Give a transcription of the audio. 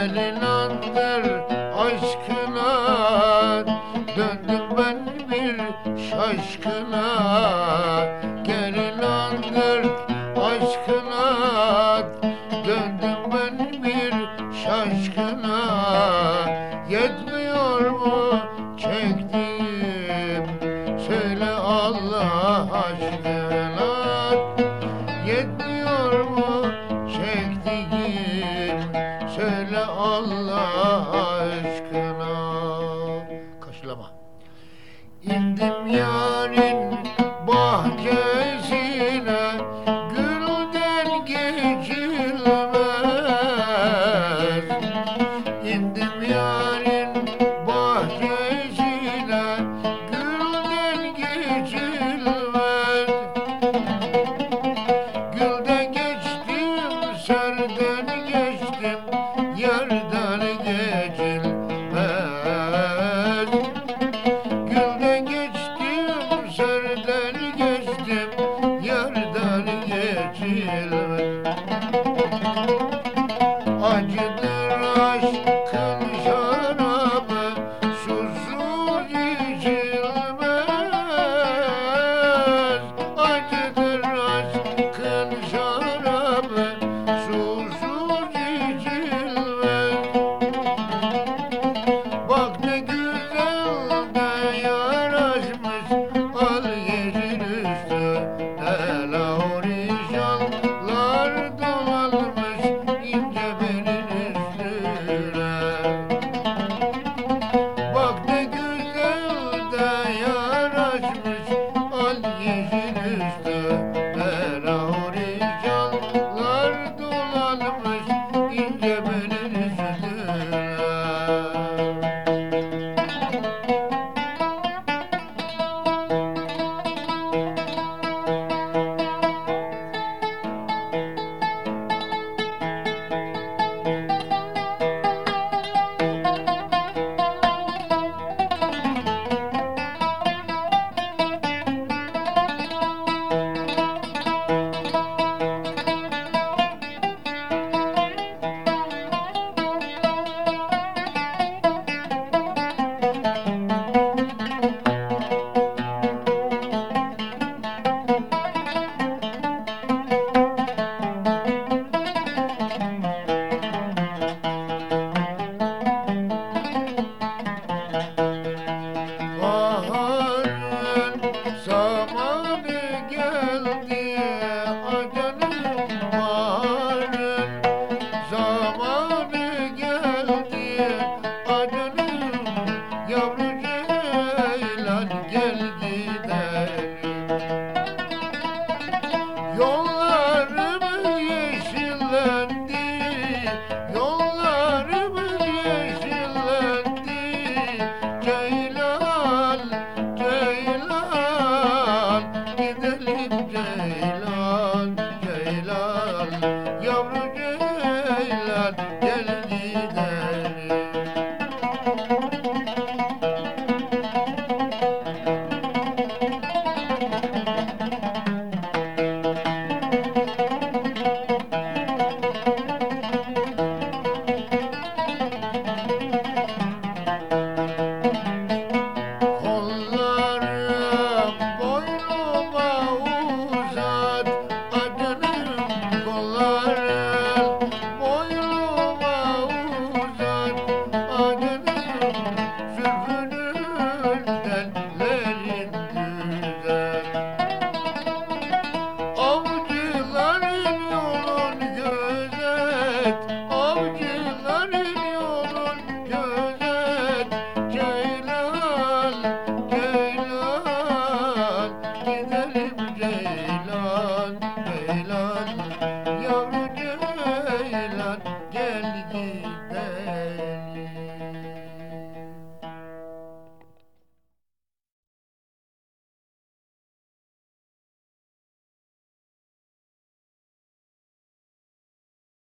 elinandır aşkına. Döndüm ben bir şaşkına. Gelinandır aşkına. Döndüm ben bir şaşkına. Yetmiyor mu çektiğim? Söyle Allah aşkına. Gittim yarın bahçesine Gülden geçilmez acıdır aşkın şarabı susuz içilmez. Acıdır aşkın şarabı susuz içilmez. Bak ne güzel de go